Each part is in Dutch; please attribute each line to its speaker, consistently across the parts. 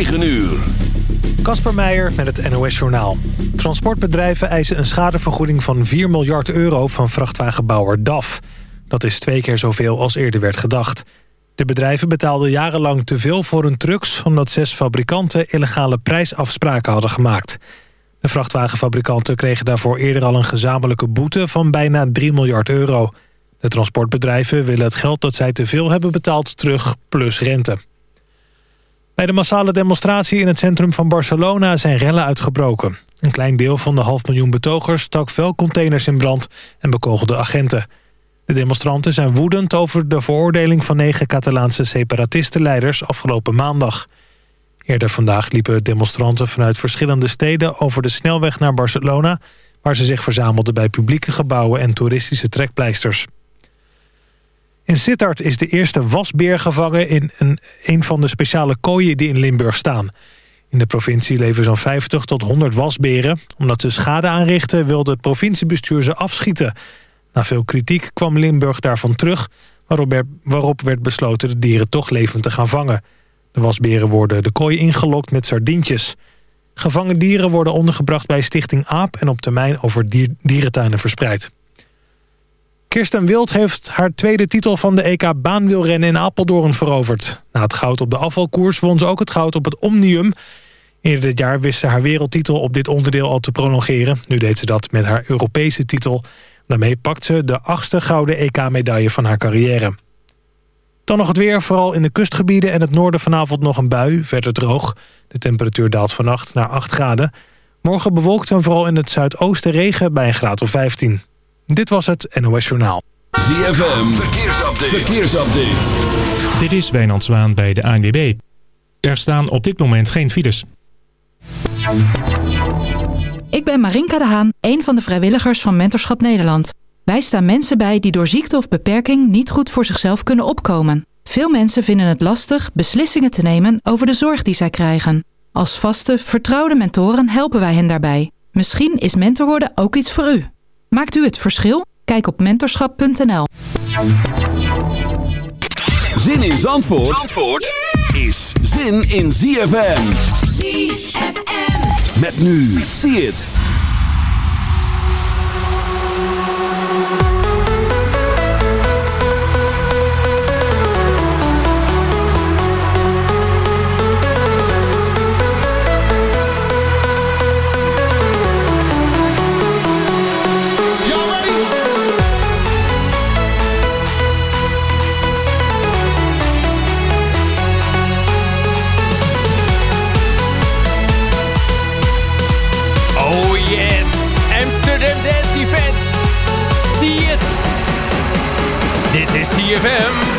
Speaker 1: 9 uur.
Speaker 2: Kasper Meijer met het NOS-journaal. Transportbedrijven eisen een schadevergoeding van 4 miljard euro van vrachtwagenbouwer DAF. Dat is twee keer zoveel als eerder werd gedacht. De bedrijven betaalden jarenlang te veel voor hun trucks... omdat zes fabrikanten illegale prijsafspraken hadden gemaakt. De vrachtwagenfabrikanten kregen daarvoor eerder al een gezamenlijke boete... van bijna 3 miljard euro. De transportbedrijven willen het geld dat zij te veel hebben betaald terug, plus rente. Bij de massale demonstratie in het centrum van Barcelona zijn rellen uitgebroken. Een klein deel van de half miljoen betogers stak vuilcontainers in brand en bekogelde agenten. De demonstranten zijn woedend over de veroordeling van negen Catalaanse separatistenleiders afgelopen maandag. Eerder vandaag liepen demonstranten vanuit verschillende steden over de snelweg naar Barcelona... waar ze zich verzamelden bij publieke gebouwen en toeristische trekpleisters. In Sittard is de eerste wasbeer gevangen in een, een van de speciale kooien die in Limburg staan. In de provincie leven zo'n 50 tot 100 wasberen. Omdat ze schade aanrichten wilde het provinciebestuur ze afschieten. Na veel kritiek kwam Limburg daarvan terug... waarop, waarop werd besloten de dieren toch levend te gaan vangen. De wasberen worden de kooi ingelokt met sardientjes. Gevangen dieren worden ondergebracht bij Stichting AAP... en op termijn over dierentuinen verspreid. Kirsten Wild heeft haar tweede titel van de EK baanwielrennen in Apeldoorn veroverd. Na het goud op de afvalkoers won ze ook het goud op het Omnium. Eerder dit jaar wist ze haar wereldtitel op dit onderdeel al te prolongeren. Nu deed ze dat met haar Europese titel. Daarmee pakt ze de achtste gouden EK-medaille van haar carrière. Dan nog het weer, vooral in de kustgebieden en het noorden vanavond nog een bui, verder droog. De temperatuur daalt vannacht naar 8 graden. Morgen bewolkt en vooral in het zuidoosten regen bij een graad of 15. Dit was het NOS Journaal.
Speaker 1: ZFM, verkeersupdate. verkeersupdate.
Speaker 3: Dit is Wijnand Zwaan bij de ANWB. Er staan op dit moment geen files.
Speaker 4: Ik ben Marinka de Haan, een van de vrijwilligers van Mentorschap Nederland. Wij staan mensen bij die door ziekte of beperking niet goed voor zichzelf kunnen opkomen. Veel mensen vinden het lastig beslissingen te nemen over de zorg die zij krijgen. Als vaste, vertrouwde mentoren helpen wij hen daarbij. Misschien is mentor worden ook iets voor u. Maakt u het verschil? Kijk op mentorschap.nl.
Speaker 1: Zin in Zandvoort, Zandvoort is zin in ZFM. ZFM. Met nu, zie het.
Speaker 5: CFM.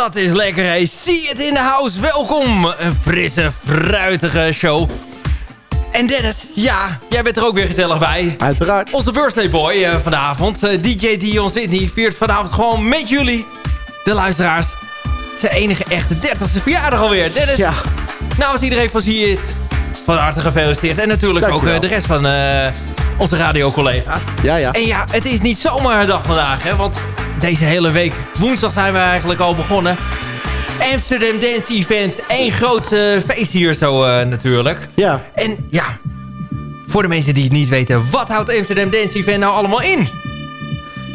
Speaker 5: Dat is lekker, hè. Zie het in de house. Welkom. Een frisse, fruitige show. En Dennis, ja, jij bent er ook weer gezellig bij.
Speaker 6: Uiteraard.
Speaker 5: Onze birthday boy uh, vanavond. Uh, DJ Dion Sydney viert vanavond gewoon met jullie, de luisteraars, zijn enige echte 30ste verjaardag alweer. Dennis,
Speaker 6: ja.
Speaker 5: namens iedereen van Zie het, van harte gefeliciteerd. En natuurlijk
Speaker 6: Dankjewel.
Speaker 5: ook uh, de rest van onze radiocollega's.
Speaker 6: Ja, ja.
Speaker 5: En ja, het is niet zomaar een dag vandaag, hè. Want deze hele week, woensdag zijn we eigenlijk al begonnen. Amsterdam Dance Event. Eén groot uh, feest hier zo uh, natuurlijk.
Speaker 6: Ja.
Speaker 5: En ja, voor de mensen die het niet weten... wat houdt Amsterdam Dance Event nou allemaal in?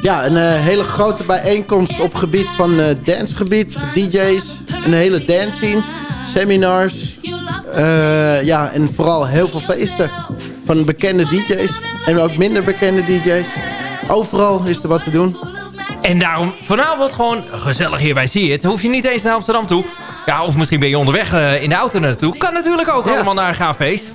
Speaker 6: Ja, een uh, hele grote bijeenkomst op gebied van dancegebied. DJ's, een hele dance scene, seminars. ja, en vooral heel veel feesten van bekende DJ's. En ook minder bekende DJ's. Overal is er wat te doen.
Speaker 5: En daarom vanavond gewoon gezellig hierbij zie je het. Hoef je niet eens naar Amsterdam toe. Ja, of misschien ben je onderweg uh, in de auto naartoe. Kan natuurlijk ook ja. allemaal naar een gaaf feest.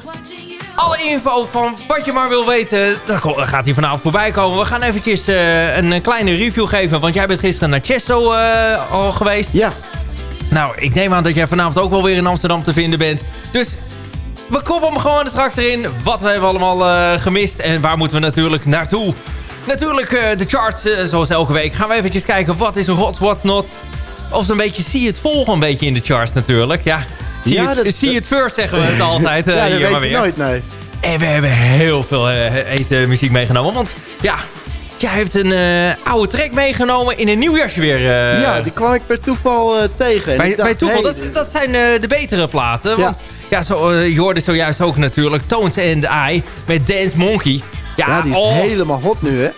Speaker 5: Alle info van wat je maar wil weten, dan gaat hij vanavond voorbij komen. We gaan eventjes uh, een kleine review geven. Want jij bent gisteren naar Chesto uh, al geweest.
Speaker 6: Ja.
Speaker 5: Nou, ik neem aan dat jij vanavond ook wel weer in Amsterdam te vinden bent. Dus we koppen hem gewoon straks erin. Wat we hebben allemaal gemist en waar moeten we natuurlijk naartoe. Natuurlijk uh, de charts, uh, zoals elke week. Gaan we eventjes kijken wat is er hot, what's not. Of een beetje, zie het volgen een beetje in de charts natuurlijk. Ja, zie,
Speaker 6: ja,
Speaker 5: het,
Speaker 6: dat,
Speaker 5: first zeggen we het altijd.
Speaker 6: ja, dat weet
Speaker 5: maar weer.
Speaker 6: nooit, nee.
Speaker 5: En we hebben heel veel eten muziek meegenomen. Want ja, jij heeft een oude track meegenomen in een nieuw jasje weer.
Speaker 6: ja, die kwam ik per toeval tegen. En
Speaker 5: bij,
Speaker 6: ik dacht,
Speaker 5: bij toeval,
Speaker 6: hey,
Speaker 5: dat, dat zijn de betere platen. Want
Speaker 6: ja.
Speaker 5: Ja, zo, je hoorde zojuist ook natuurlijk Tones and I met Dance Monkey. Ja,
Speaker 6: ja die is
Speaker 5: oh,
Speaker 6: helemaal hot nu, hè?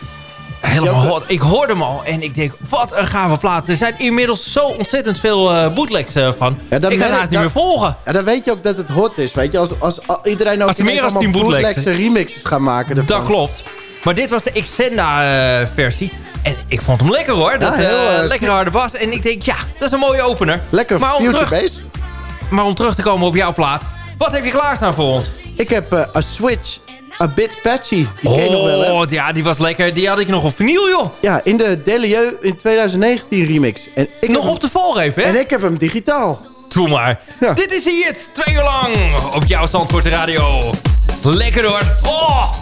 Speaker 5: Helemaal hot. Ik hoorde hem al en ik denk, wat een gave plaat. Er zijn inmiddels zo ontzettend veel uh, bootlegs uh, van.
Speaker 6: Ja,
Speaker 5: ik kan haast niet meer volgen.
Speaker 6: Ja, dan weet je ook dat het hot is, weet je. Als, als, als iedereen ook
Speaker 5: als er meer als bootlegs,
Speaker 6: bootlegs remixes gaan maken ervan.
Speaker 5: Dat klopt. Maar dit was de Extenda-versie. En ik vond hem lekker hoor. Dat,
Speaker 6: ja, heel,
Speaker 5: lekker harde bas. En ik denk, ja, dat is een mooie opener.
Speaker 6: Lekker
Speaker 5: maar om
Speaker 6: future
Speaker 5: terug. Maar om terug te komen op jouw plaat. Wat heb je klaarstaan voor ons?
Speaker 6: Ik heb A Switch, A Bit Patchy. Die
Speaker 5: oh,
Speaker 6: ken je nog wel, hè?
Speaker 5: ja, die was lekker. Die had ik nog op vinyl, joh.
Speaker 6: Ja, in de Delieu in 2019 remix. En ik
Speaker 5: nog op de valreep, hè?
Speaker 6: En ik heb hem digitaal.
Speaker 5: Doe maar.
Speaker 6: Ja.
Speaker 5: Dit is hier het, twee uur lang op jouw Zandvoortse radio. Lekker hoor. Oh!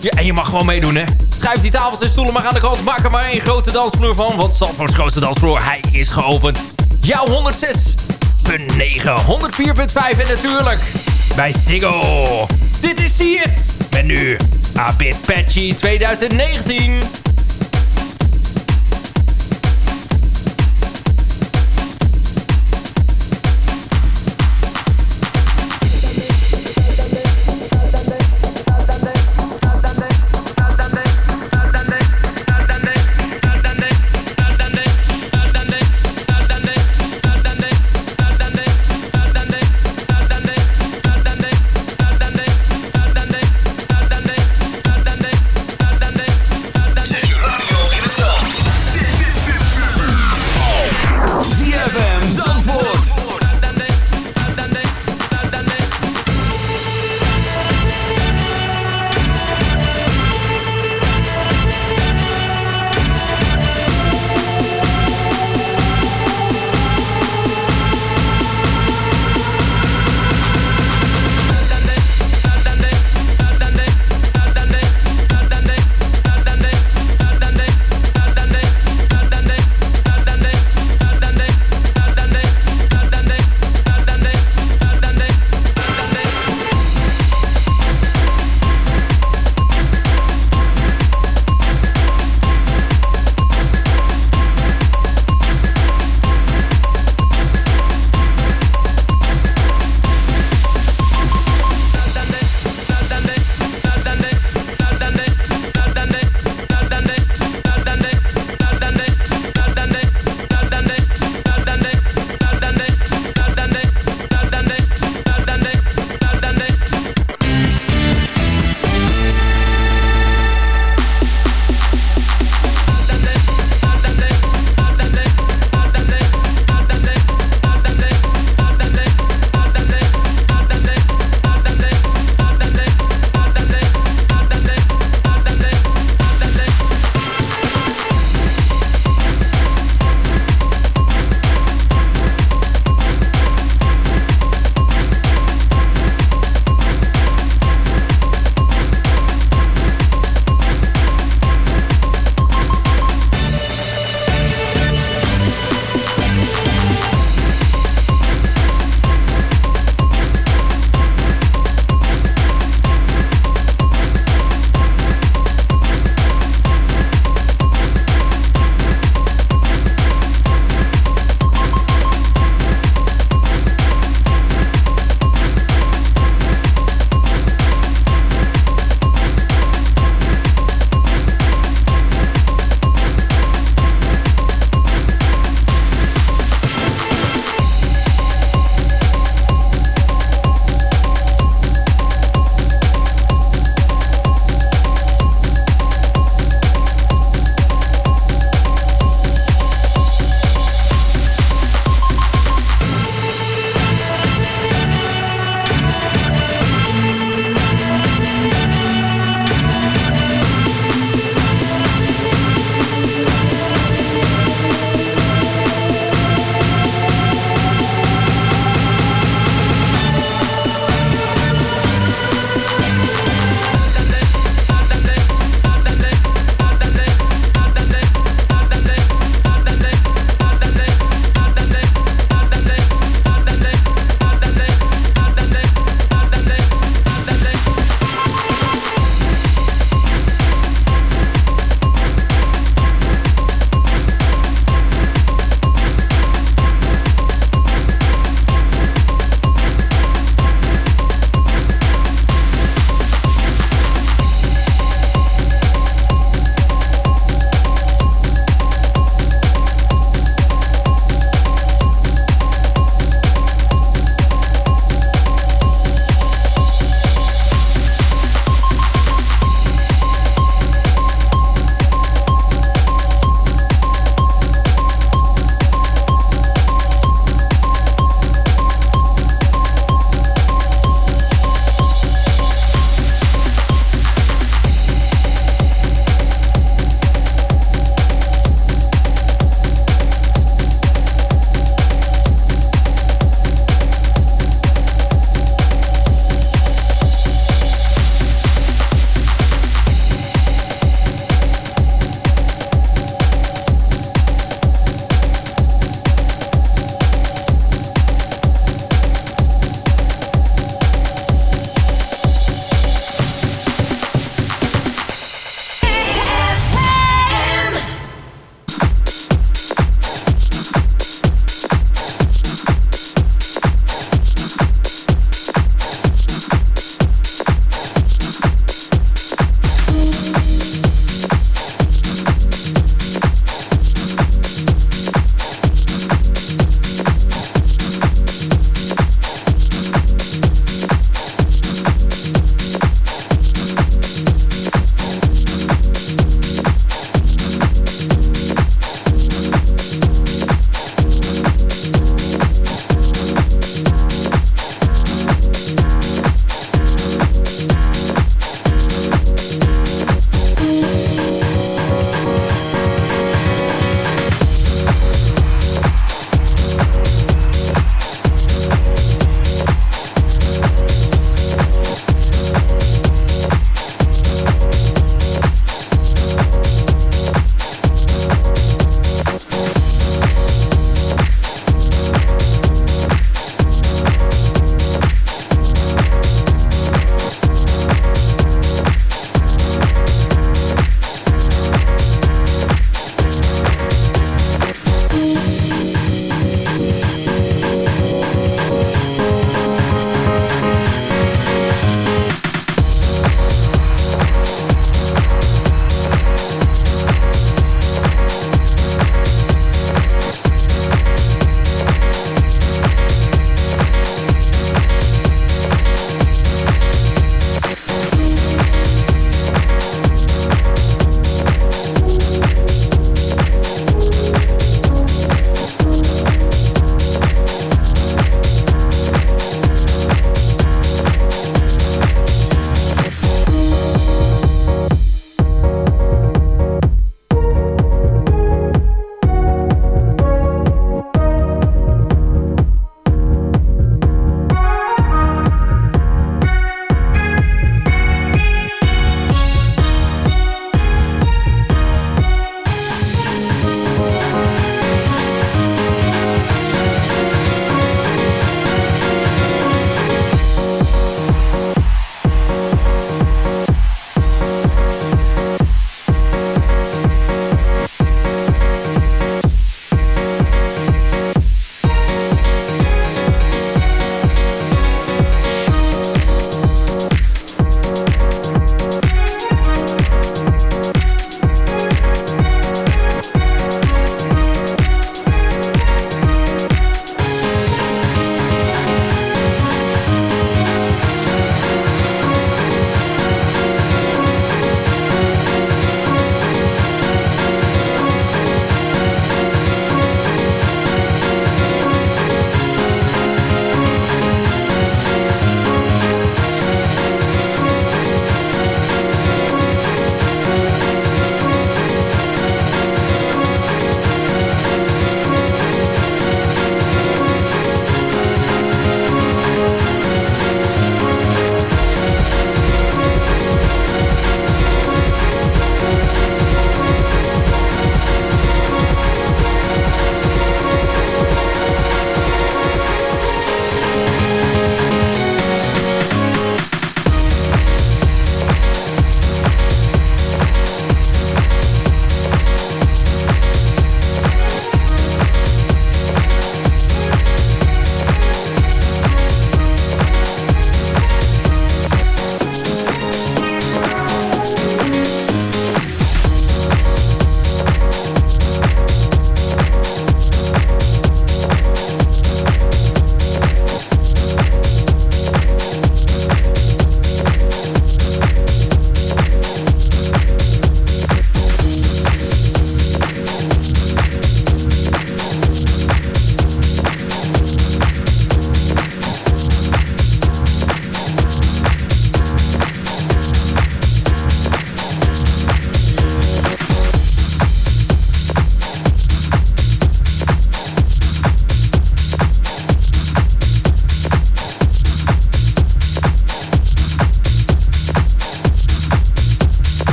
Speaker 5: Ja, en je mag gewoon meedoen, hè. Schuif die tafels en stoelen maar aan de kant. Maak er maar één grote dansvloer van. Want Zandvoorts grootste dansvloer, hij is geopend. Jouw 106. 104.9, 104.5 en natuurlijk bij Stiggo. Dit is See It. Met nu A Bit Patchy 2019.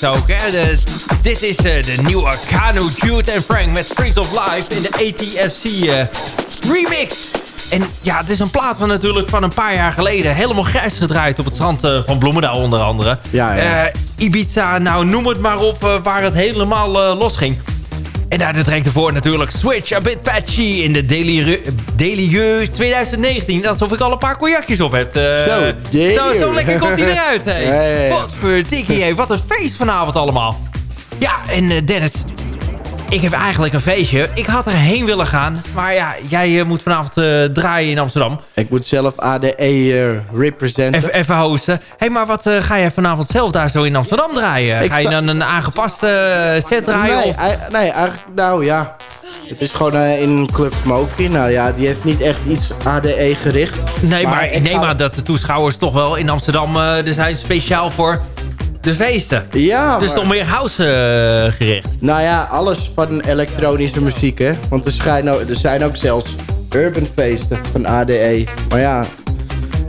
Speaker 5: Dit ook. Hè? De, dit is uh, de nieuwe Kano, Jude en Frank met Freeze of Life in de ATFC uh, remix. En ja, het is een plaat van natuurlijk van een paar jaar geleden. Helemaal grijs gedraaid op het strand uh, van Bloemendaal onder andere.
Speaker 6: Ja, ja.
Speaker 5: Ibiza, nou noem het maar op, waar het helemaal los ging. En daar direct ervoor natuurlijk Switch A Bit Patchy in de Delieu 2019. Alsof ik al een paar cognacjes op heb. Uh,
Speaker 6: zo,
Speaker 5: zo, zo, lekker komt hij eruit. Hey. Hey. Wat voor dikkie, wat een feest vanavond allemaal. Ja, en uh, Dennis, ik heb eigenlijk een feestje. Ik had erheen willen gaan. Maar ja, jij uh, moet vanavond uh, draaien in Amsterdam.
Speaker 6: Ik moet zelf ADE uh, representen.
Speaker 5: Even, even hosten. Hé, hey, maar wat ga jij vanavond zelf daar zo in Amsterdam draaien? Ik ga je dan een aangepaste set draaien?
Speaker 6: Nee, nee, eigenlijk, nou ja. Het is gewoon in Club Smoky. Nou ja, die heeft niet echt iets ADE gericht.
Speaker 5: Nee, maar, maar ik neem aan dat de toeschouwers toch wel in Amsterdam... er zijn speciaal voor de feesten.
Speaker 6: Ja,
Speaker 5: Dus toch meer house uh, gericht?
Speaker 6: Nou ja, alles van elektronische muziek, hè. Want er, schijnen, er zijn ook zelfs urban feesten van ADE. Maar ja,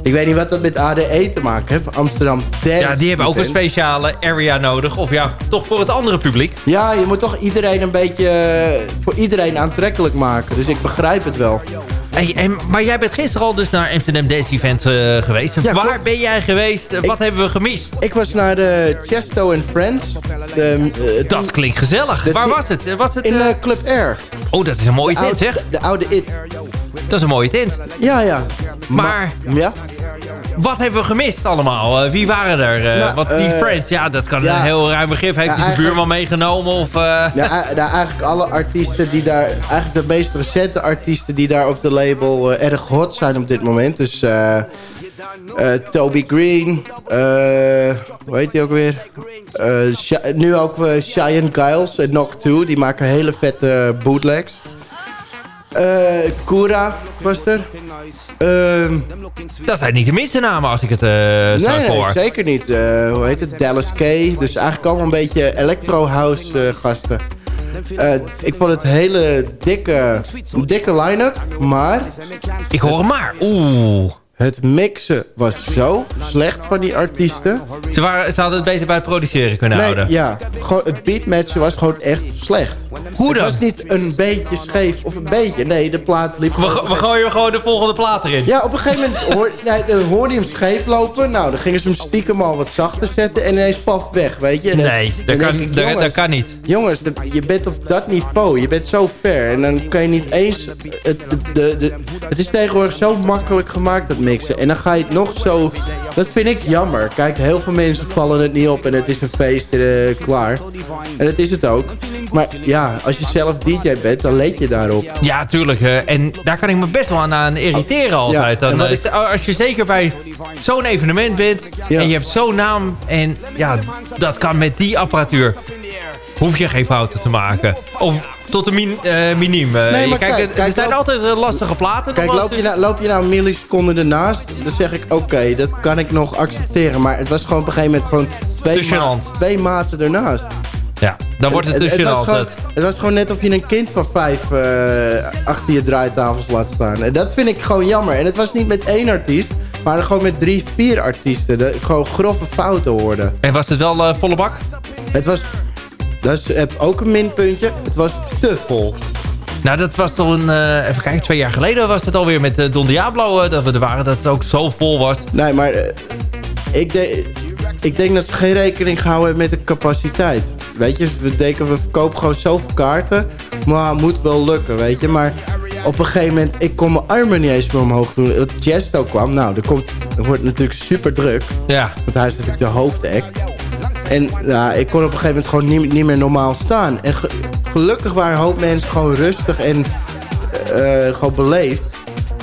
Speaker 6: ik weet niet wat dat met ADE te maken heeft. Amsterdam Dance
Speaker 5: Ja, die hebben ook een speciale area nodig. Of ja, toch voor het andere publiek.
Speaker 6: Ja, je moet toch iedereen een beetje... voor iedereen aantrekkelijk maken. Dus ik begrijp het wel.
Speaker 5: Hey, maar jij bent gisteren al dus naar Amsterdam Dance Event uh, geweest. Ja, Waar ben jij geweest? Wat hebben we gemist?
Speaker 6: Ik was naar de Chesto and Friends. De,
Speaker 5: uh, dat klinkt gezellig. Waar was het? was het
Speaker 6: in uh, Club Air.
Speaker 5: Oh, dat is een mooie tent, zeg.
Speaker 6: De, oude It.
Speaker 5: Dat is een mooie tent.
Speaker 6: Ja, ja.
Speaker 5: Maar...
Speaker 6: ja?
Speaker 5: Wat hebben we gemist allemaal? Uh, wie waren er? Uh, nou, wat die uh, Friends, ja, dat kan ja, een heel ruim begrip. Heeft hij zijn buurman meegenomen? Of,
Speaker 6: ja, nou, eigenlijk alle artiesten die daar... Eigenlijk de meest recente artiesten die daar op de label erg hot zijn op dit moment. Dus Toby Green. hoe heet hij ook weer? nu ook Cheyenne Giles en Knock 2. Die maken hele vette bootlegs. Uh, Kura was er. Uh,
Speaker 5: dat zijn niet de minste namen als ik het uh,
Speaker 6: nee,
Speaker 5: nee,
Speaker 6: Nee, zeker niet. Uh, hoe heet het? Dallas K. Dus eigenlijk allemaal een beetje electro-house gasten. ik vond het hele dikke, dikke line-up, maar...
Speaker 5: Ik hoor hem maar. Oeh.
Speaker 6: Het mixen was zo slecht van die artiesten.
Speaker 5: Ze, waren, ze hadden het beter bij het produceren kunnen
Speaker 6: nee,
Speaker 5: houden.
Speaker 6: Ja, gewoon, het beatmatchen was gewoon echt slecht.
Speaker 5: Hoe dan?
Speaker 6: Het was niet een beetje scheef of een beetje. Nee, de plaat liep
Speaker 5: we,
Speaker 6: gewoon...
Speaker 5: We gooien gewoon de volgende plaat erin.
Speaker 6: Ja, op een gegeven moment hoor, nee, dan hoorde je hem scheef lopen. Nou, dan gingen ze hem stiekem al wat zachter zetten. En ineens paf weg, weet je. En
Speaker 5: nee, dat, kan, ik, jongens, dat kan niet.
Speaker 6: Jongens, je bent op dat niveau. Je bent zo ver. En dan kan je niet eens... Het, de, de, het is tegenwoordig zo makkelijk gemaakt, dat mixen. En dan ga je het nog zo... Dat vind ik jammer. Kijk, heel veel mensen vallen het niet op en het is een feest uh, klaar. En dat is het ook. Maar ja, als je zelf DJ bent, dan leed je daarop.
Speaker 5: Ja, tuurlijk. Uh, en daar kan ik me best wel aan, aan irriteren altijd. Dan, ik... Als je zeker bij zo'n evenement bent ja. en je hebt zo'n naam... en ja, dat kan met die apparatuur. Hoef je geen fouten te maken. Of tot een min, uh, miniem. Uh, nee, maar kijk, kijk, kijk, er zijn loop, altijd lastige platen.
Speaker 6: Kijk, loop je, nou, loop je nou een milliseconde ernaast, dan zeg ik oké, okay, dat kan ik nog accepteren. Maar het was gewoon op een gegeven moment gewoon twee, twee maten ernaast.
Speaker 5: Ja, dan wordt het, het dus
Speaker 6: het, was gewoon, het was gewoon net of je een kind van vijf uh, achter je draaitafels laat staan. En dat vind ik gewoon jammer. En het was niet met één artiest, maar gewoon met drie, vier artiesten. Gewoon grove fouten hoorde.
Speaker 5: En was het wel volle bak?
Speaker 6: Het was dat heb ook een minpuntje. Het was te vol.
Speaker 5: Nou, dat was toch een... Uh, even kijken, twee jaar geleden was het alweer met uh, Don Diablo... Uh, dat we er waren, dat het ook zo vol was.
Speaker 6: Nee, maar ik, de, ik denk dat ze geen rekening gehouden hebben met de capaciteit. Weet je, we denken we verkopen gewoon zoveel kaarten. Maar het moet wel lukken, weet je. Maar op een gegeven moment, ik kon mijn armen niet eens meer omhoog doen. Het Chesto kwam, nou, er, komt, er wordt natuurlijk super druk.
Speaker 5: Ja.
Speaker 6: Want hij is natuurlijk de hoofdact. En ja, ik kon op een gegeven moment gewoon niet, niet meer normaal staan. En gelukkig waren een hoop mensen gewoon rustig en uh, gewoon beleefd.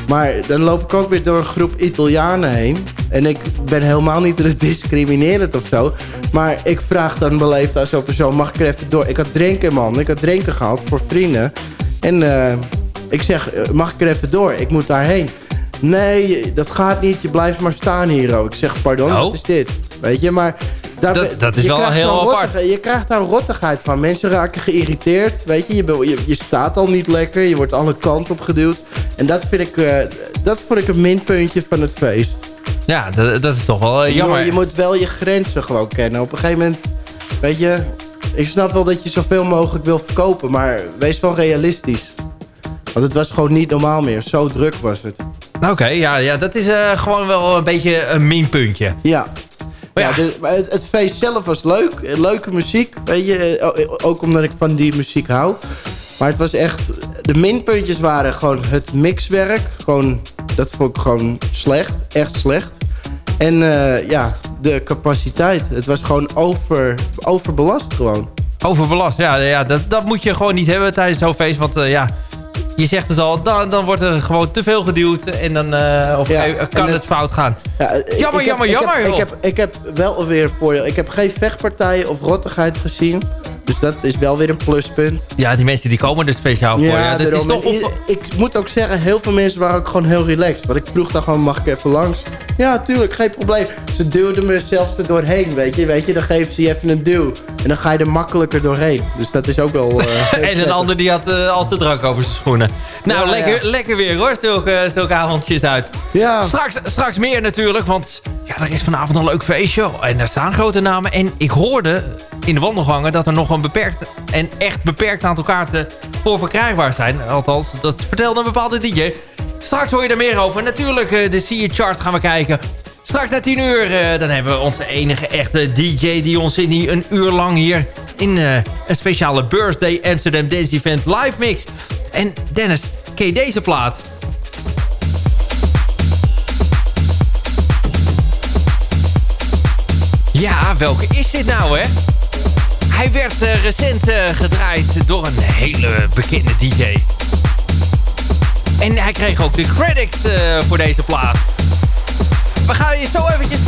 Speaker 6: Maar dan loop ik ook weer door een groep Italianen heen. En ik ben helemaal niet discriminerend of zo. Maar ik vraag dan beleefd aan zo'n persoon, mag ik er even door? Ik had drinken, man. Ik had drinken gehad voor vrienden. En uh, ik zeg, mag ik er even door? Ik moet daarheen. Nee, dat gaat niet. Je blijft maar staan hier. Ik zeg, pardon, oh. wat is dit? Weet je, maar
Speaker 5: daar, dat, dat, is wel heel apart.
Speaker 6: je krijgt daar rottigheid van. Mensen raken geïrriteerd. Weet je, je, je, staat al niet lekker. Je wordt alle kanten op geduwd. En dat vind ik, uh, dat vond ik een minpuntje van het feest.
Speaker 5: Ja, dat, dat is toch wel eh, jammer.
Speaker 6: Je moet wel je grenzen gewoon kennen. Op een gegeven moment, weet je... Ik snap wel dat je zoveel mogelijk wil verkopen, maar wees wel realistisch. Want het was gewoon niet normaal meer. Zo druk was het.
Speaker 5: Oké, ja, ja, dat is eh, gewoon wel een beetje een minpuntje.
Speaker 6: Ja.
Speaker 5: Maar
Speaker 6: ja, dus- maar het, het feest zelf was leuk. Leuke muziek, weet je. Ook omdat ik van die muziek hou. Maar het was echt... De minpuntjes waren gewoon het mixwerk. Gewoon, dat vond ik gewoon slecht. Echt slecht. En eh, ja, de capaciteit. Het was gewoon over, overbelast gewoon.
Speaker 5: Overbelast, ja, ja dat, dat moet je gewoon niet hebben tijdens zo'n feest. Want eh, ja, je zegt het al, dan, dan wordt er gewoon te veel geduwd. En dan eh,
Speaker 6: Ja,
Speaker 5: gegeven-
Speaker 6: en
Speaker 5: kan
Speaker 6: het-
Speaker 5: het fout gaan.
Speaker 6: Ja, eh,
Speaker 5: Jammer,
Speaker 6: ik heb-
Speaker 5: jammer,
Speaker 6: ik heb-
Speaker 5: jammer,
Speaker 6: Ik heb, ik heb wel weer voordeel. Ik heb geen vechtpartijen of rottigheid gezien. Dus dat is wel weer een pluspunt.
Speaker 5: Ja, die mensen die komen er speciaal voor. Ja, dat is toch op...
Speaker 6: Ik moet ook zeggen, heel veel mensen waren ook gewoon heel relaxed. Want ik vroeg dan gewoon, mag ik even langs? Ja, tuurlijk, geen probleem. Ze duwden me zelfs er doorheen, weet je. Weet je, dan geven ze je even een duw. En dan ga je er makkelijker doorheen. Dus dat is ook wel... eh,
Speaker 5: En een ander die had uh, als de drank over zijn schoenen. Nou,
Speaker 6: Ja,
Speaker 5: lekker,
Speaker 6: ja.
Speaker 5: lekker weer hoor, zulke, zulke avondjes uit.
Speaker 6: Ja,
Speaker 5: Straks, straks meer natuurlijk, want ja, er is vanavond een leuk feestje. En daar staan grote namen. En ik hoorde in de wandelgangen dat er nog beperkt en echt beperkt aantal kaarten voor verkrijgbaar zijn. Althans, dat vertelde een bepaalde DJ. Straks hoor je er meer over. Natuurlijk, eh, de It Chart gaan we kijken. Straks na 10 uur, eh, dan hebben we onze enige echte DJ... die ons in die een uur lang hier in eh, een speciale Birthday Amsterdam Dance Event live mix. En Dennis, ken je deze plaat? Ja, welke is dit nou, hè? Hij werd eh, recent eh, gedraaid door een hele bekende DJ. En hij kreeg ook de credits eh, voor deze plaat. We gaan je zo eventjes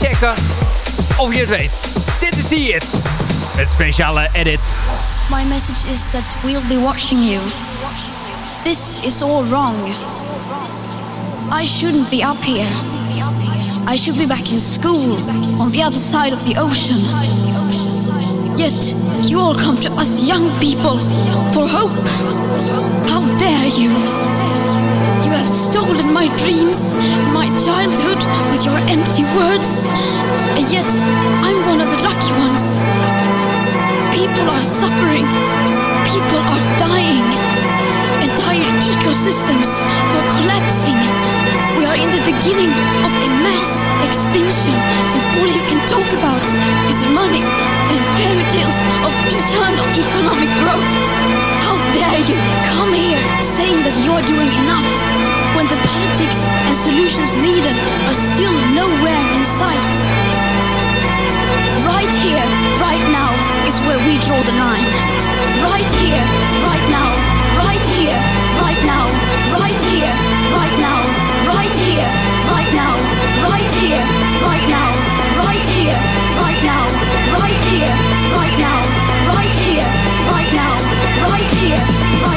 Speaker 5: checken of je het weet. Dit is See It. Met speciale edit.
Speaker 7: My message is that we'll be watching you. This is all wrong. I shouldn't be up here. I should be back in school on the other side of the ocean. Yet you all come to us young people for hope. How dare you? You have stolen my dreams, my childhood with your empty words. And yet I'm one of the lucky ones. People are suffering. People are dying. Entire ecosystems are collapsing. In the beginning of a mass extinction, and all you can talk about is money and fairy tales of eternal economic growth. How dare you come here saying that you're doing enough when the politics and solutions needed are still nowhere in sight? Right here, right now is where we draw the line. Right here, right now, right here, right now, right here, right here, right now, right here, right now, right here, right now, right here, right now, right here, right now, right here,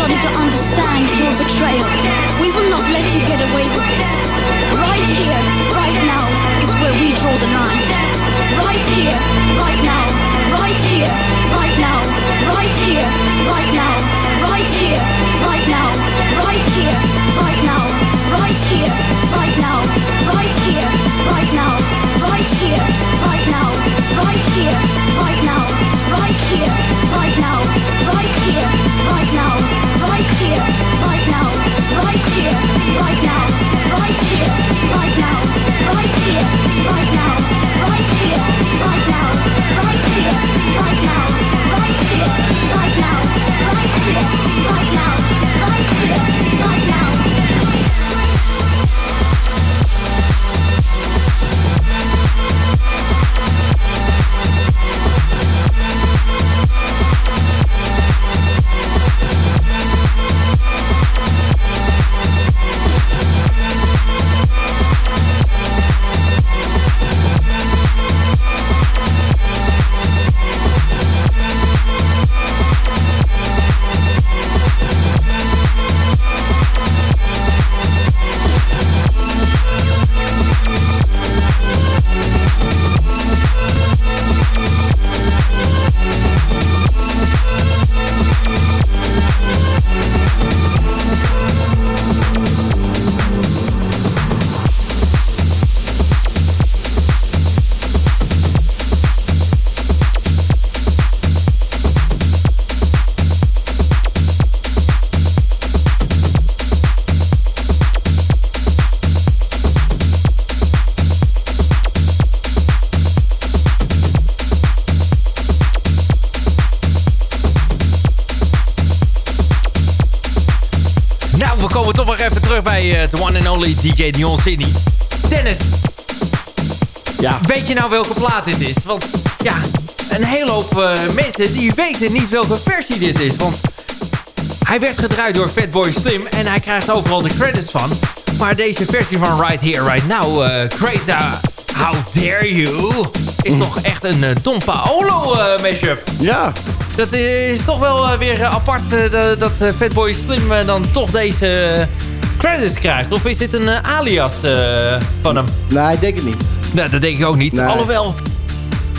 Speaker 7: are starting to understand your betrayal. We will not let you get away with this. Right here, right now, is where we draw the line. Right here, right now, right here, right now, right here, right now, right here, right now, right here, right now, right here, right now, right here, right now, right here, right now, right here, right now, right here, right now, right here, right now, right here, right now, right here, right now, right here, right now, right here, right now, right here, right now, right here, right now, right here, right now, right here, right now, right here, right here, right now. Right here, right now. Right here, right now. Right here, right now. Right here, right now. Right here, right now. Right here, right now. Right here, right now.
Speaker 5: Right here, right now. Like here, right now. Eh, de one and only DJ Dion Sydney. Dennis,
Speaker 6: Ja,
Speaker 5: weet je nou welke plaat dit is? Want ja, een hele hoop eh, mensen die weten niet welke versie dit is. Want hij werd gedraaid door Fatboy Slim en hij krijgt overal de credits van. Maar deze versie van Right Here, Right Now, uh, How Dare You, is toch echt een Don Paolo eh, mashup.
Speaker 6: ja.
Speaker 5: Dat is toch wel weer apart dat- dat Fatboy Slim dan toch deze credits krijgt. Of is dit een eh, alias eh, van hem?
Speaker 6: Nee, ik denk het niet.
Speaker 5: Nou, dat denk ik ook niet.
Speaker 6: Nee.
Speaker 5: Alhoewel,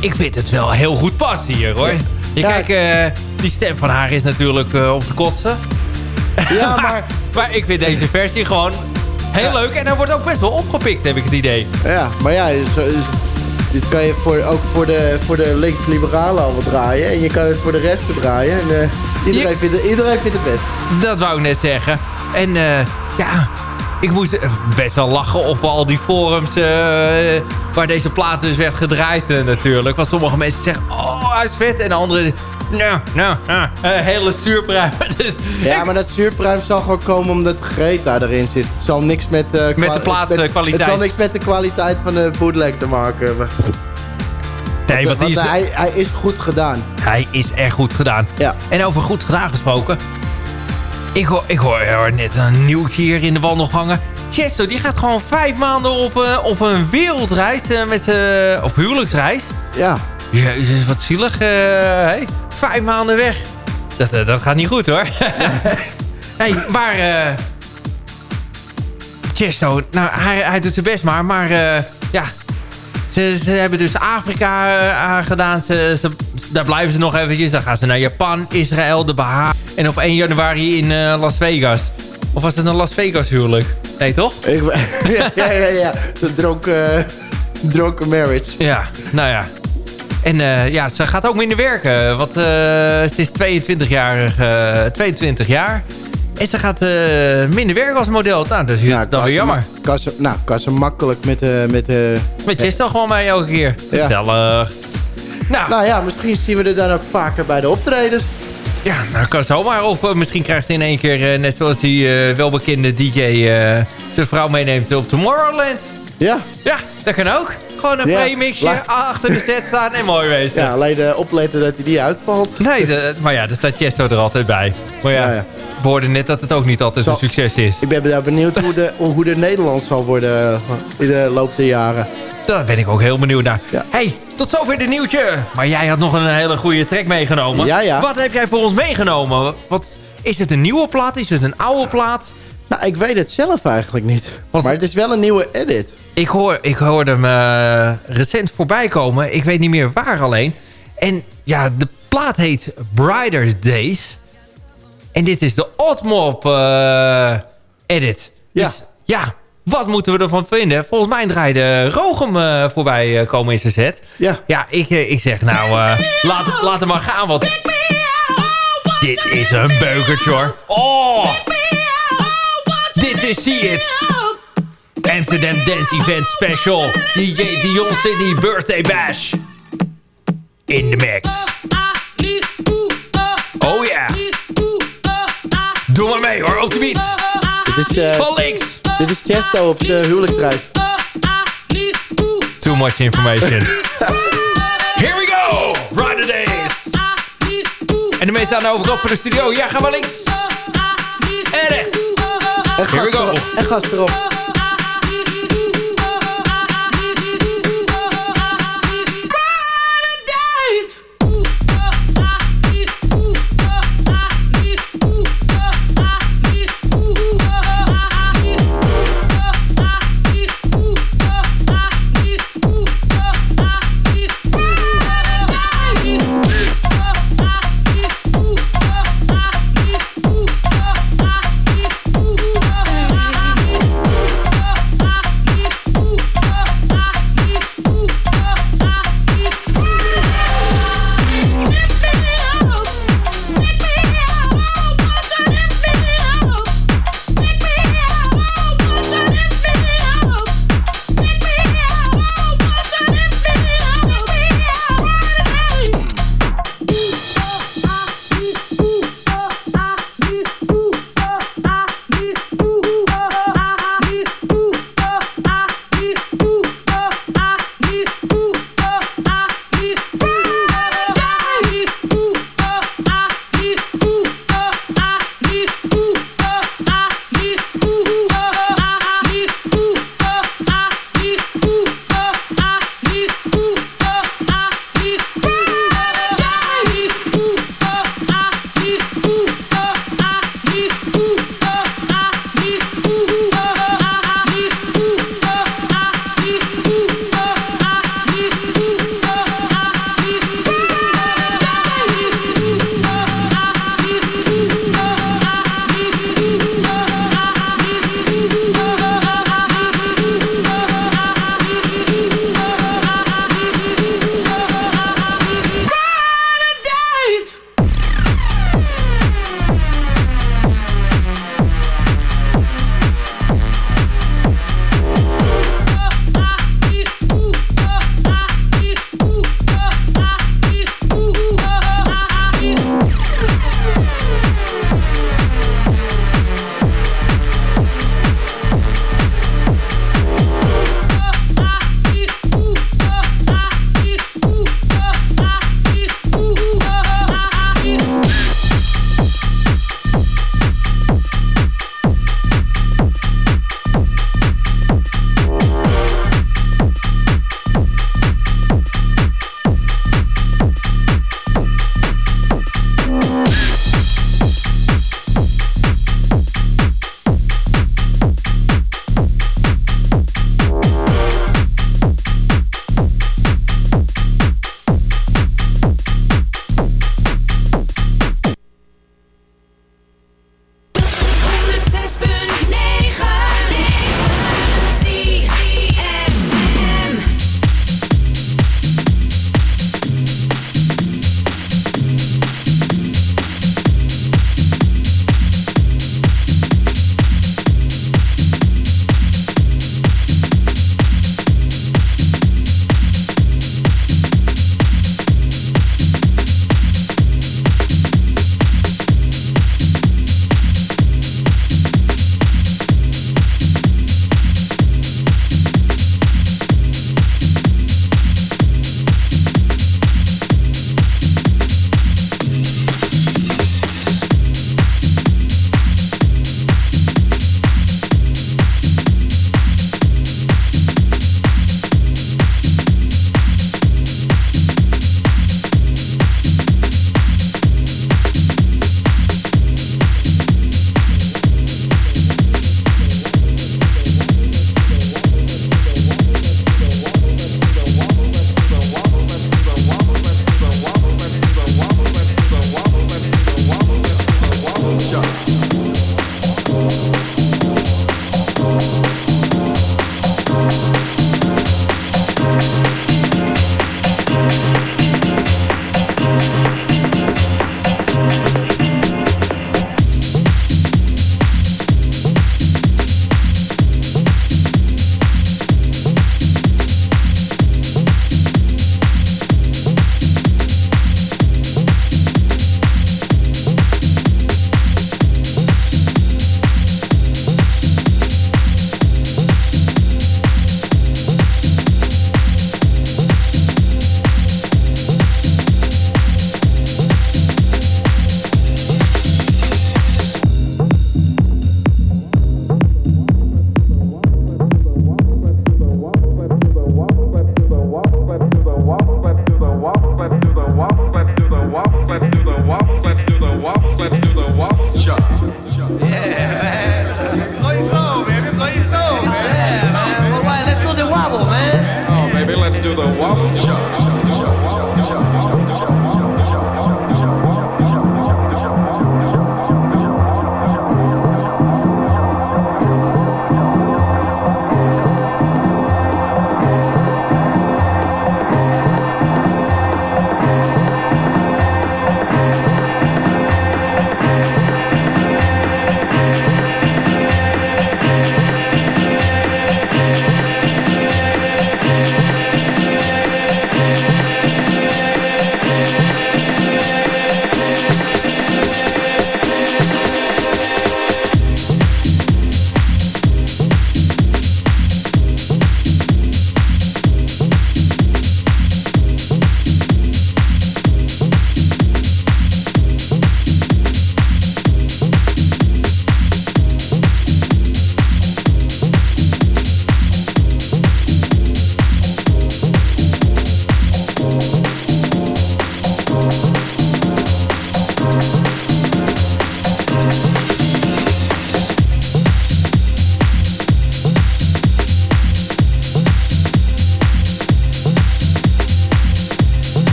Speaker 5: ik vind het wel heel goed passen hier hoor. Je
Speaker 6: Ja.
Speaker 5: kijkt, eh, die stem van haar is natuurlijk op te kotsen.
Speaker 6: Ja, maar...
Speaker 5: Maar ik vind deze versie gewoon heel leuk. En hij wordt ook best wel opgepikt, heb ik het idee.
Speaker 6: Ja, maar ja, zo dit kan je voor, ook voor de, voor de links-liberalen al wat draaien. En je kan het voor de resten draaien. En, iedereen,
Speaker 5: Je-
Speaker 6: vindt het, iedereen vindt het best.
Speaker 5: Dat wou ik net zeggen. En eh, ja, ik moest eh, best wel lachen op al die forums eh, waar deze plaat dus werd gedraaid eh, natuurlijk. Want sommige mensen zeggen, oh, hij is vet. En de anderen, nou, nou, eh, hele zuurpruim. dus
Speaker 6: Ja, maar dat zuurpruim zal gewoon komen omdat Greta erin zit. Het zal niks met... kwa-
Speaker 5: de plaatkwaliteit.
Speaker 6: Het zal niks met de kwaliteit van de bootleg te maken hebben.
Speaker 5: nee, want die is,
Speaker 6: hij, hij is goed gedaan.
Speaker 5: hij is echt goed gedaan.
Speaker 6: Ja.
Speaker 5: En over goed gedaan gesproken. Ik hoor, ik hoor, hoor net een nieuwtje hier in de wandelgangen. Chesto, die gaat gewoon vijf maanden op, eh, op een wereldreis. eh, met, eh op huwelijksreis.
Speaker 6: Ja.
Speaker 5: Jezus, wat zielig. hey, vijf maanden weg. Dat, dat gaat niet goed hoor. hey, maar... Chesto, nou, hij, hij doet zijn best maar. Maar ja, ze, ze hebben dus Afrika aangedaan. Ze, ze, daar blijven ze nog eventjes. Dan gaan ze naar Japan, Israël, de Baha. En op 1 januari in eh, Las Vegas. Of was het een Las Vegas huwelijk? Nee, toch?
Speaker 6: Ik, ja, ja, ja, ja. De dronken, dronken marriage.
Speaker 5: Ja, nou ja. En eh, ja, ze gaat ook minder werken. Want eh, ze is 22 jaar, eh 22 jaar. En ze gaat minder werken als model. Nou, dat is
Speaker 6: Nou,
Speaker 5: weer jammer.
Speaker 6: ma- Kan ze, nou, kan ze makkelijk met de... Met
Speaker 5: Met je is toch gewoon mee elke keer.
Speaker 6: Ja.
Speaker 5: Gezellig. Nou,
Speaker 6: nou ja, misschien zien we er dan ook vaker bij de optredens.
Speaker 5: Ja, nou kan zomaar. Of eh, misschien krijgt ze in één keer, eh, net zoals die eh, welbekende DJ... zijn vrouw meeneemt op Tomorrowland.
Speaker 6: Ja,
Speaker 5: Ja, dat kan ook. Gewoon een
Speaker 6: Ja,
Speaker 5: premixje
Speaker 6: la-
Speaker 5: achter de set staan en mooi wezen.
Speaker 6: ja alleen uh, opletten dat hij niet uitvalt.
Speaker 5: Nee, de- maar ja, daar staat Chesto er altijd bij. Maar ja,
Speaker 6: Ja, ja.
Speaker 5: we hoorden net dat het ook niet altijd
Speaker 6: Zal-
Speaker 5: een succes is.
Speaker 6: Ik ben daar benieuwd hoe de, hoe de Nederlands zal worden in de loop der jaren.
Speaker 5: Daar ben ik ook heel benieuwd naar.
Speaker 6: Ja.
Speaker 5: hey, tot zover dit nieuwtje. Maar jij had nog een hele goede track meegenomen.
Speaker 6: Ja, ja.
Speaker 5: Wat heb jij voor ons meegenomen? Wat, is het een nieuwe plaat? Is het een oude plaat?
Speaker 6: Nou, ik weet het zelf eigenlijk niet. Maar het is wel een nieuwe edit.
Speaker 5: Ik, hoor, ik hoorde hem eh, recent voorbij komen. Ik weet niet meer waar alleen. En ja, de plaat heet Brighter Days. En dit is de Oddmop eh edit.
Speaker 6: Ja.
Speaker 5: Dus ja, wat moeten we ervan vinden? Volgens mij draaide Rogem eh, voorbij eh, komen in zijn set.
Speaker 6: Ja.
Speaker 5: Ja, ik, eh, ik zeg nou, eh, laat, het- laat hem maar gaan. Want dit is een beukertje hoor. Oh! Dit is See It. Amsterdam Dance Event Special. DJ Dion Sydney Birthday Bash. In de mix. Oh ja. Doe maar mee hoor, op de beat.
Speaker 6: Dit is, eh,
Speaker 5: Van links.
Speaker 6: Dit is Chesto op zijn huwelijksreis.
Speaker 5: Too much information. Here we go. Brighter Days. En de meeste aan de overkant van de studio. Ja, ga maar links. En rechts.
Speaker 6: En
Speaker 5: Here we go.
Speaker 6: en gas erop.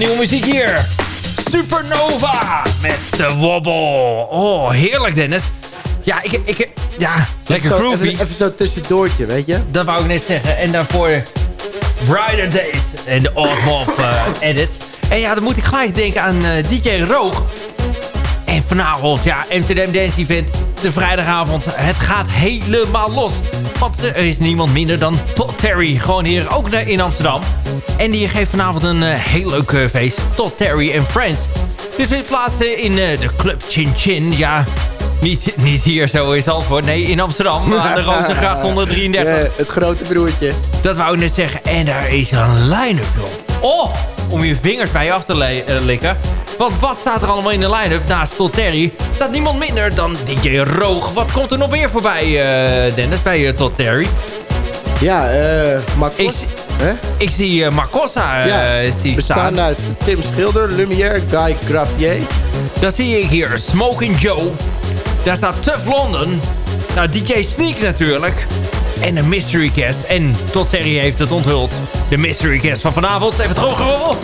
Speaker 5: Nieuwe muziek hier. Supernova met de Wobble. Oh, heerlijk Dennis. Ja, ik... ik ja, lekker
Speaker 6: zo,
Speaker 5: groovy.
Speaker 6: Even, even zo tussendoortje, weet je?
Speaker 5: Dat wou ik net zeggen. En daarvoor Brighter Days en de Oddmob uh, edit. En ja, dan moet ik gelijk denken aan uh, DJ Roog. En vanavond, ja, Amsterdam Dance Event. De vrijdagavond. Het gaat helemaal los. Want er is niemand minder dan Todd Terry. Gewoon hier ook in Amsterdam. En die geeft vanavond een uh, heel leuk uh, feest. Todd Terry and Friends. Dit vindt plaats in uh, de Club Chin Chin. Ja, niet, niet hier zo in Zandvoort. Nee, in Amsterdam. Aan de Roostergracht 133.
Speaker 6: Ja, het grote broertje.
Speaker 5: Dat wou ik net zeggen. En daar is een line-up, joh. Oh, om je vingers bij je af te likken. Want wat staat er allemaal in de line-up? Naast Todd Terry staat niemand minder dan DJ Roog. Wat komt er nog meer voorbij, Dennis, bij uh, Todd Terry?
Speaker 6: Ja, eh... Uh?
Speaker 5: Ik zie uh, Marcossa uh,
Speaker 6: ja,
Speaker 5: zie
Speaker 6: bestaan
Speaker 5: staan.
Speaker 6: uit Tim Schilder, Lumière, Guy Grapier.
Speaker 5: Dan zie ik hier Smoking Joe. Daar staat Tough London. Nou, DJ Sneak natuurlijk. En de Mystery Cast. En Tot Terry heeft het onthuld. De Mystery Cast van vanavond. Even teruggerold.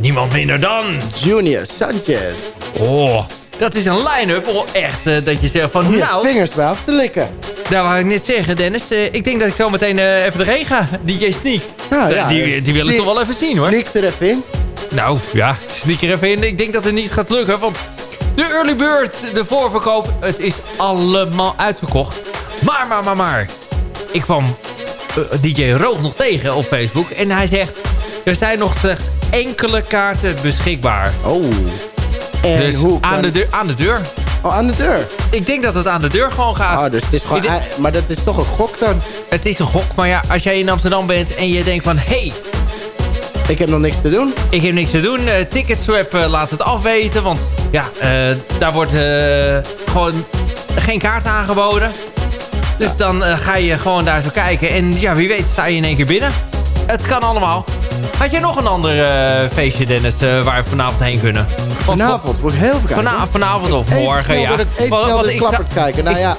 Speaker 5: niemand minder dan...
Speaker 6: Junior Sanchez.
Speaker 5: Oh, dat is een line-up. Oh, echt, eh, dat je zegt van...
Speaker 6: Hier,
Speaker 5: nou,
Speaker 6: vingers af te likken.
Speaker 5: Daar wou ik net zeggen, Dennis. eh, ik denk dat ik zo meteen eh, even erheen ga. DJ Sneak.
Speaker 6: Ja,
Speaker 5: Eh,
Speaker 6: ja,
Speaker 5: die, die wil ik toch wel even zien, hoor.
Speaker 6: Sneak er even in.
Speaker 5: Nou, ja, sneak er even in. Ik denk dat het niet gaat lukken, want de early bird, de voorverkoop, het is allemaal uitverkocht. Maar, maar, maar, maar. Ik kwam DJ Roog nog tegen op Facebook en hij zegt... Er zijn nog slechts enkele kaarten beschikbaar.
Speaker 6: Oh. En
Speaker 5: dus
Speaker 6: hoe
Speaker 5: aan, de deur, aan de deur.
Speaker 6: Oh, aan de deur.
Speaker 5: Ik denk dat het aan de deur gewoon gaat.
Speaker 6: Oh, dus het is gewoon...
Speaker 5: Denk-
Speaker 6: Maar dat is toch een gok dan?
Speaker 5: Het is een gok, maar ja, als jij in Amsterdam bent en je denkt van... Hé, hey,
Speaker 6: Ik heb nog niks te doen.
Speaker 5: ik heb niks te doen. eh Ticketswap eh, laat het afweten. Want ja, eh, daar wordt gewoon geen kaart aangeboden. Dus dan ga je gewoon daar zo kijken. En ja, wie weet sta je in één keer binnen. Het kan allemaal. Had jij nog een ander eh, feestje, Dennis, eh, waar we vanavond heen kunnen? Want
Speaker 6: Vanavond moet ik heel veel kijken.
Speaker 5: Vanavond, vanavond of
Speaker 6: Even
Speaker 5: morgen, ja.
Speaker 6: het- Even
Speaker 5: Want-
Speaker 6: snel
Speaker 5: want
Speaker 6: de
Speaker 5: ik
Speaker 6: klapper
Speaker 5: sta-
Speaker 6: kijken. Nou ja,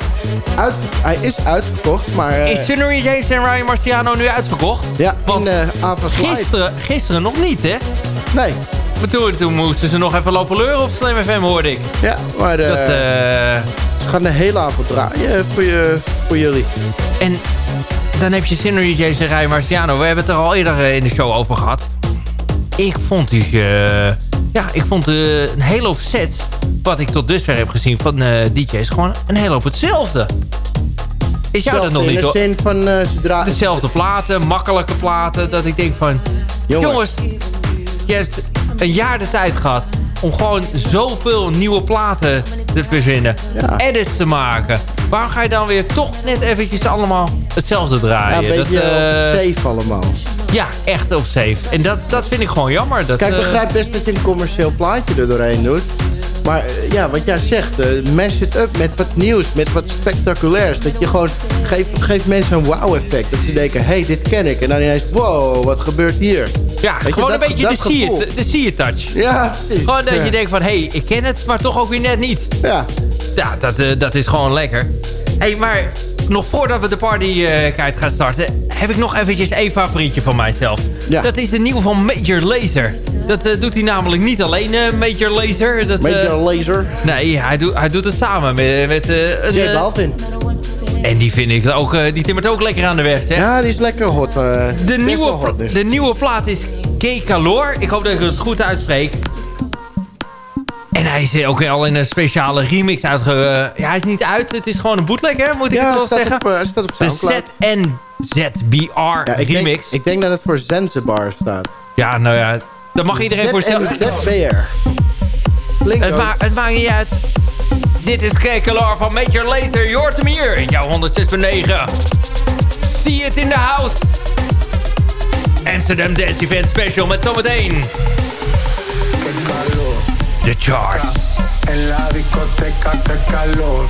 Speaker 6: uit, hij is uitverkocht, maar... eh,
Speaker 5: Is Sunnery James en Ryan Marciano nu uitverkocht?
Speaker 6: ja,
Speaker 5: want
Speaker 6: in.
Speaker 5: Gisteren, gisteren nog niet, hè?
Speaker 6: Nee,
Speaker 5: Maar toen, toen moesten ze nog even lopen leuren op Slam FM, hoorde ik.
Speaker 6: ja, maar
Speaker 5: Dat,
Speaker 6: ze gaan de hele avond draaien voor, je, voor jullie.
Speaker 5: En dan heb je Synergy James en Ryan Marciano. We hebben het er al eerder eh, in de show over gehad. Ik vond die... eh, ja, ik vond eh, een hele hoop sets... wat ik tot dusver heb gezien van DJ's... gewoon een hele hoop hetzelfde. Is jou dat nog
Speaker 6: in
Speaker 5: niet...
Speaker 6: de
Speaker 5: hoor?
Speaker 6: zin van draaien...
Speaker 5: Dezelfde platen, makkelijke platen. Dat ik denk van...
Speaker 6: Jongens.
Speaker 5: Jongens, je hebt een jaar de tijd gehad... om gewoon zoveel nieuwe platen te verzinnen.
Speaker 6: Ja.
Speaker 5: Edits te maken. Waarom ga je dan weer toch net eventjes allemaal hetzelfde
Speaker 6: Ja,
Speaker 5: draaien?
Speaker 6: een beetje
Speaker 5: dat, eh,
Speaker 6: op safe allemaal.
Speaker 5: ja, echt op safe. En dat, dat vind ik gewoon jammer. Dat,
Speaker 6: Kijk, ik
Speaker 5: eh,
Speaker 6: begrijp best dat je een commercieel plaatje er doorheen doet. Maar eh, ja, wat jij zegt, eh mash it up met wat nieuws, met wat spectaculairs. Dat je gewoon, geef, geef mensen een wow-effect. Dat ze denken, hé, hey, dit ken ik. En dan ineens, wow, wat gebeurt hier?
Speaker 5: ja,
Speaker 6: Weet je,
Speaker 5: gewoon
Speaker 6: dat-
Speaker 5: een beetje
Speaker 6: dat
Speaker 5: de see, it, de see it touch.
Speaker 6: Ja, precies.
Speaker 5: Gewoon dat
Speaker 6: ja.
Speaker 5: je denkt van, hé, hey, ik ken het, maar toch ook weer net niet.
Speaker 6: Ja,
Speaker 5: Ja, dat, eh, dat is gewoon lekker. Hé, hey, maar nog voordat we de party eh, gaan starten... heb ik nog eventjes één favorietje van mijzelf.
Speaker 6: Ja.
Speaker 5: Dat is de nieuwe van Major Lazer. Dat eh, doet hij namelijk niet alleen, eh, Major Lazer. Dat,
Speaker 6: Major Laser.
Speaker 5: nee, hij, doet hij doet het samen met... met een,
Speaker 6: J Balvin.
Speaker 5: en die vind ik ook... die timmert ook lekker aan de weg, hè?
Speaker 6: Ja, die is lekker hot.
Speaker 5: De nieuwe,
Speaker 6: hot
Speaker 5: de nieuwe plaat is K-Calor. Ik hoop dat ik het goed uitspreek. En hij is ook al in een speciale remix uitge... eh, ja, hij is niet uit. Het is gewoon een bootleg, hè? Moet ik
Speaker 6: Ja,
Speaker 5: het wel zeggen?
Speaker 6: op, eh, hij staat op
Speaker 5: de
Speaker 6: Soundcloud.
Speaker 5: ZNZBR
Speaker 6: Ja, ik, denk,
Speaker 5: remix.
Speaker 6: ik denk dat het voor Zanzibar staat.
Speaker 5: Ja, nou ja. Dat mag iedereen voorstellen.
Speaker 6: ZBR. Klinkt
Speaker 5: Het, ma het maakt niet uit. Dit is K-Calor van Major Lazer. Je hoort hem hier in jouw 106.9. See it in the house. Amsterdam Dance Event Special met zometeen... The Charts.
Speaker 8: En la discoteca que calor.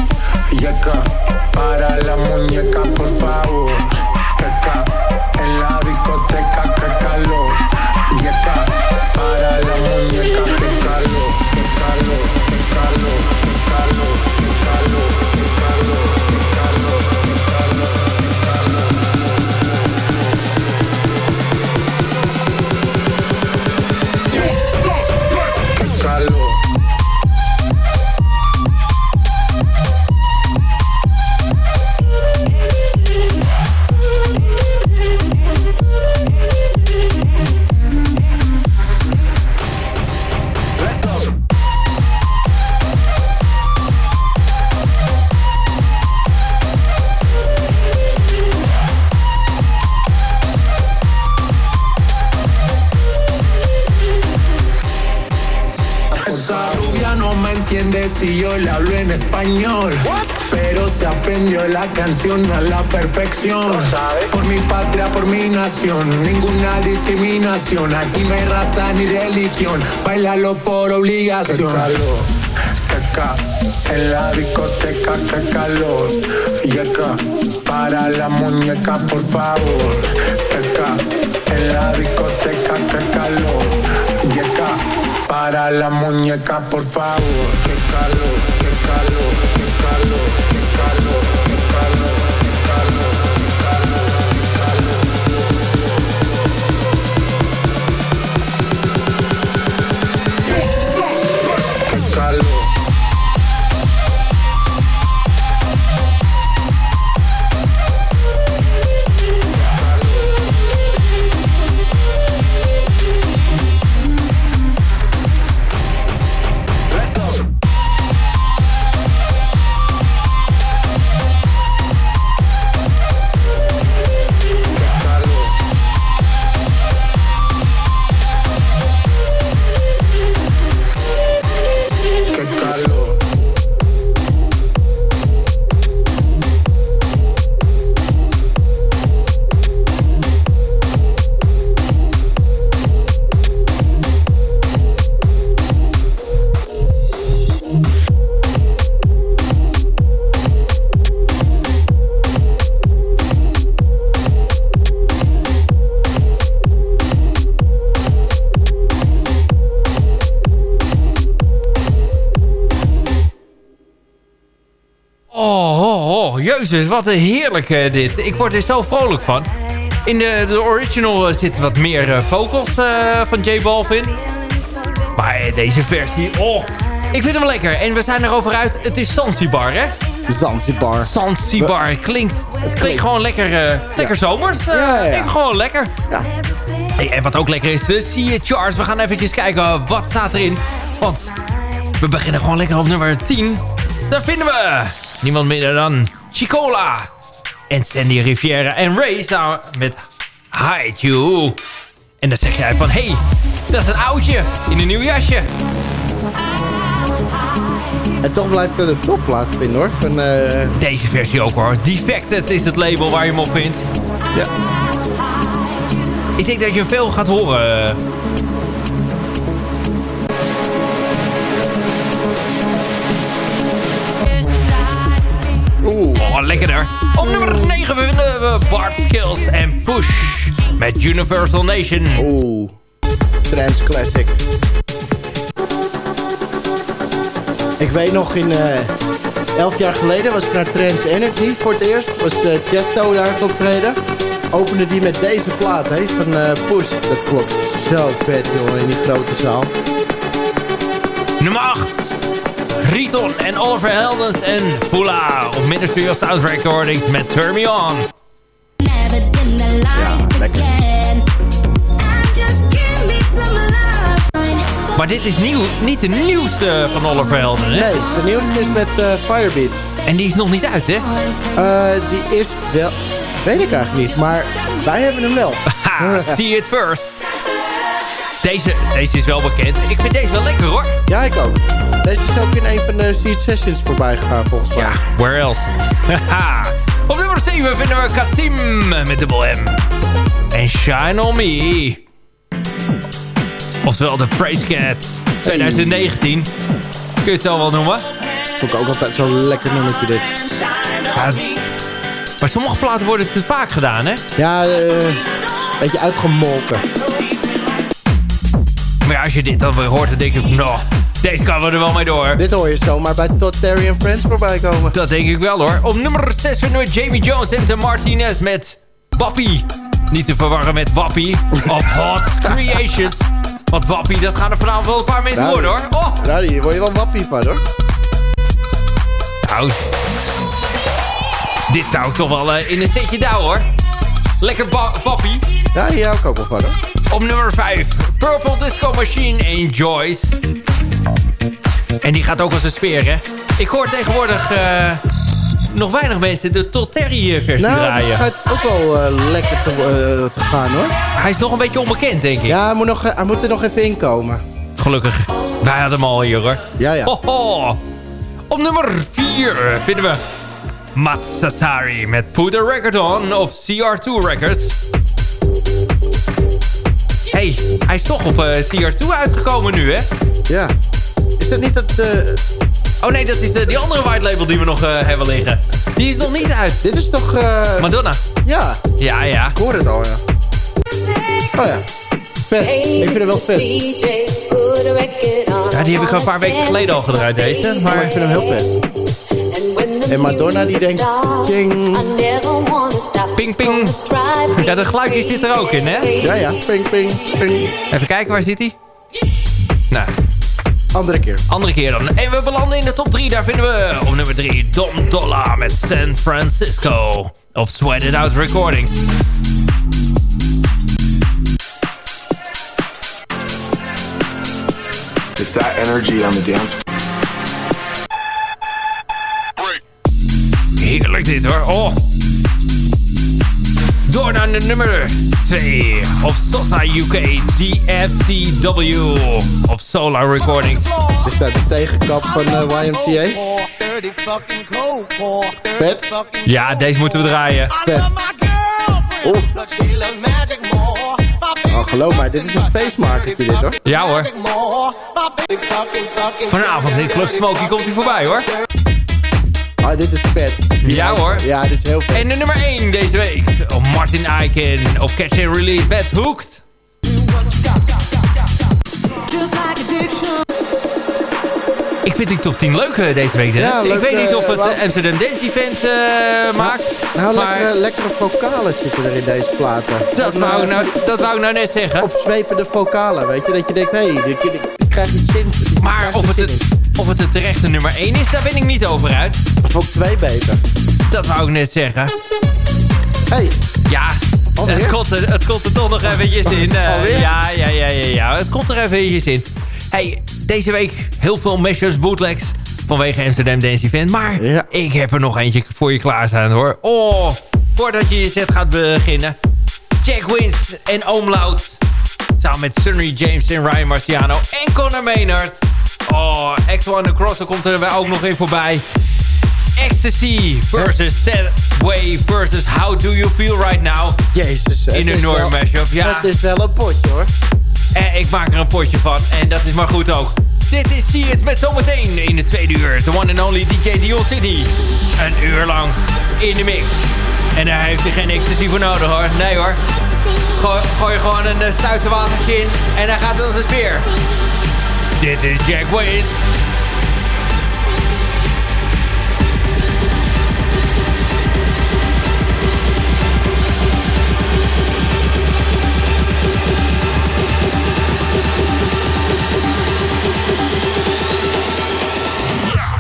Speaker 8: Yeca, para la muñeca por favor. Yeca, en la discoteca la canción a la perfección. Por mi patria, por mi nación, ninguna discriminación. Aquí no hay raza ni religión. Bailalo por obligación. Que calor, que ca- en la discoteca, que calor. Yeca, para la muñeca, por favor. Que ca- en la discoteca, que calor. Yeca, para la muñeca, por favor. Que calor, que calor, que calor, que calor,
Speaker 5: keuzes. Wat een heerlijk eh, dit. Ik word er zo vrolijk van. In de, de original eh, zitten wat meer eh, vocals eh, van J Balvin. Maar eh, deze versie, oh, ik vind hem lekker. En we zijn erover uit. Het is Zanzibar, hè?
Speaker 6: Zanzibar.
Speaker 5: Zanzibar. Klinkt, het klinkt gewoon lekker, eh, lekker zomers. Eh,
Speaker 6: Ja, ja.
Speaker 5: Klinkt gewoon lekker.
Speaker 6: Ja.
Speaker 5: Hey, en wat ook lekker is, de See Charts. We gaan eventjes kijken wat staat erin. Want we beginnen gewoon lekker op nummer 10. Daar vinden we niemand minder dan Chicola. En Sandy Riviera en Ray samen met Hide You. En dan zeg jij van, hey, dat is een oudje in een nieuw jasje.
Speaker 6: En toch blijft het een topplaat vinden hoor. Van, eh,
Speaker 5: Deze versie ook hoor. Defected is het label waar je hem op vindt.
Speaker 6: ja.
Speaker 5: Ik denk dat je veel gaat horen.
Speaker 6: Oeh.
Speaker 5: Oh, lekkerder. Op nummer 9 vinden we Bart Skills en Push met Universal Nation.
Speaker 6: Oeh. Trans Classic. Ik weet nog in... eh elf jaar geleden was ik naar Trans Energy voor het eerst. Was uh, Chesto daar aan het optreden. Opende die met deze plaat, hè, van eh, Push. Dat klopt zo vet, jongen, in die grote zaal.
Speaker 5: Nummer 8. Riton en Oliver Heldens en Fula op Ministry of Sound Recordings met Turn Me On.
Speaker 6: Ja, lekker.
Speaker 5: Maar dit is nieuw, niet de nieuwste van Oliver Heldens, hè?
Speaker 6: Nee, de nieuwste is met eh Firebeats.
Speaker 5: En die is nog niet uit, hè?
Speaker 6: Eh, die is wel... Weet ik eigenlijk niet, maar wij hebben hem wel.
Speaker 5: See it first. Deze, deze is wel bekend. Ik vind deze wel lekker, hoor.
Speaker 6: Ja, ik ook. Deze is ook in een van de Seed Sessions voorbij gegaan, volgens mij.
Speaker 5: Ja, where else? Op nummer 7 vinden we Kasim met dubbel M. En Shine On Me. Oftewel de Praise Cats 2019. Kun je het zo wel noemen?
Speaker 6: Vond ik ook altijd zo'n lekker nummertje dit.
Speaker 5: Ja, maar sommige platen worden te vaak gedaan, hè?
Speaker 6: Ja, eh beetje uitgemolken.
Speaker 5: Maar ja, als je dit dan weer hoort, dan denk je... Nou, deze kan we er wel mee door.
Speaker 6: Dit hoor je zomaar bij Todd Terry en Friends voorbij komen.
Speaker 5: Dat denk ik wel, hoor. Op nummer 6 vinden we Jamie Jones en Tim Martinez met Wappie. Niet te verwarren met Wappie of Hot Creations. Want Wappie, dat gaan er vanavond wel een paar mensen worden, hoor. Oh,
Speaker 6: Nou, hier word je wel wappie van, hoor.
Speaker 5: Nou, dit zou ik toch wel eh, in een setje douwen hoor. Lekker pappie.
Speaker 6: Ja, hier hou ik ook wel van, hoor.
Speaker 5: Op nummer 5, Purple Disco Machine en Joyce. En die gaat ook als een speer, hè. Ik hoor tegenwoordig eh, nog weinig mensen de Todd Terry versie
Speaker 6: Nou,
Speaker 5: draaien.
Speaker 6: gaat ook wel eh, lekker te, eh, te gaan, hoor.
Speaker 5: Hij is nog een beetje onbekend, denk ik.
Speaker 6: Ja, hij moet, nog, hij moet er nog even inkomen.
Speaker 5: Gelukkig. Wij hadden hem al hier, hoor.
Speaker 6: Ja, ja.
Speaker 5: Hoho. Op nummer 4 vinden we Matt Sassari met Put a Record On op CR2 Records. Hey, hij is toch op eh, CR2 uitgekomen nu, hè?
Speaker 6: Ja. Is dat niet dat... eh,
Speaker 5: Oh nee, dat is de, die andere white label die we nog eh, hebben liggen. Die is nog niet uit.
Speaker 6: dit is toch... eh,
Speaker 5: Madonna.
Speaker 6: ja,
Speaker 5: Ja, ja.
Speaker 6: ik hoor het al, ja. Oh ja. Vet. Ik vind het wel vet.
Speaker 5: Ja, die heb ik al een paar weken geleden al gedraaid, deze.
Speaker 6: Maar
Speaker 5: Maar
Speaker 6: ik vind hem heel vet. En Madonna die denkt...
Speaker 5: Ping ping. Ja, dat geluidje zit er ook in, hè?
Speaker 6: Ja, ja. Ping, ping, ping.
Speaker 5: Even kijken, waar zit hij? Nou,
Speaker 6: Andere keer.
Speaker 5: Andere keer dan. En we belanden in de top 3. Daar vinden we op nummer 3 Dom Dolla met San Francisco. Op Sweat It Out Recordings.
Speaker 9: It's that energy on the dance floor.
Speaker 5: Heerlijk dit hoor. Oh. Door naar de nummer 2 op Sosa UK DFCW op Solar Recordings.
Speaker 6: Is dat de tegenkap van uh, YMCA? Vet.
Speaker 5: Ja, deze moeten we draaien.
Speaker 6: Vet. Oh, geloof mij, dit is een feestmakertje dit hoor.
Speaker 5: Ja hoor. Vanavond in Club Smoky komt hij voorbij hoor.
Speaker 6: Ah, dit is vet.
Speaker 5: Ja hoor.
Speaker 6: Ja, dit is heel vet.
Speaker 5: En de nummer 1 deze week op Martin Eiken op Catch and Release met Hooked. Ik vind die top 10 leuk eh, deze week. ik weet niet
Speaker 6: eh,
Speaker 5: of het eh, Amsterdam Dance Event eh, maakt.
Speaker 6: Nou,
Speaker 5: maar
Speaker 6: lekkere, lekkere vocalen zitten er in deze platen.
Speaker 5: dat, wou ik nou, dat wou ik nou net zeggen.
Speaker 6: Opzwepende vocalen, weet je. Dat je denkt, hé, hey, ik, krijg iets zin.
Speaker 5: Maar of het. Of het de terechte nummer 1 is, daar ben ik niet over uit.
Speaker 6: Of ook twee beter.
Speaker 5: Dat wou ik net zeggen.
Speaker 6: hey,
Speaker 5: Ja,
Speaker 6: Alweer?
Speaker 5: het komt, er, het komt er toch nog eventjes in.
Speaker 6: Alweer?
Speaker 5: ja, ja, ja, ja, ja. Het komt er eventjes in. Hey, deze week heel veel mashups, bootlegs vanwege Amsterdam Dance Event. Maar
Speaker 6: Ja.
Speaker 5: ik heb er nog eentje voor je klaarstaan hoor. Oh, voordat je je set gaat beginnen. Jack Wins en Oom Loud. Samen met Sunny James en Ryan Marciano en Conor Maynard. Oh, X1 de Crosser komt er ook nog in voorbij. Ecstasy versus That Way versus How Do You Feel Right Now.
Speaker 6: jezus.
Speaker 5: In een
Speaker 6: wel-
Speaker 5: mashup, ja.
Speaker 6: Het is wel een potje, hoor.
Speaker 5: En ik maak er een potje van. En dat is maar goed ook. Dit is See It met zometeen in de tweede uur. The one and only DJ Dion City. Een uur lang in de mix. En daar heeft hij geen ecstasy voor nodig hoor. Nee hoor. Gooi, gooi gewoon een uh, stuiterwatertje in. En dan gaat het als het weer. Dit is Jack Wins.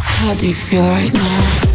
Speaker 10: How do you feel right now?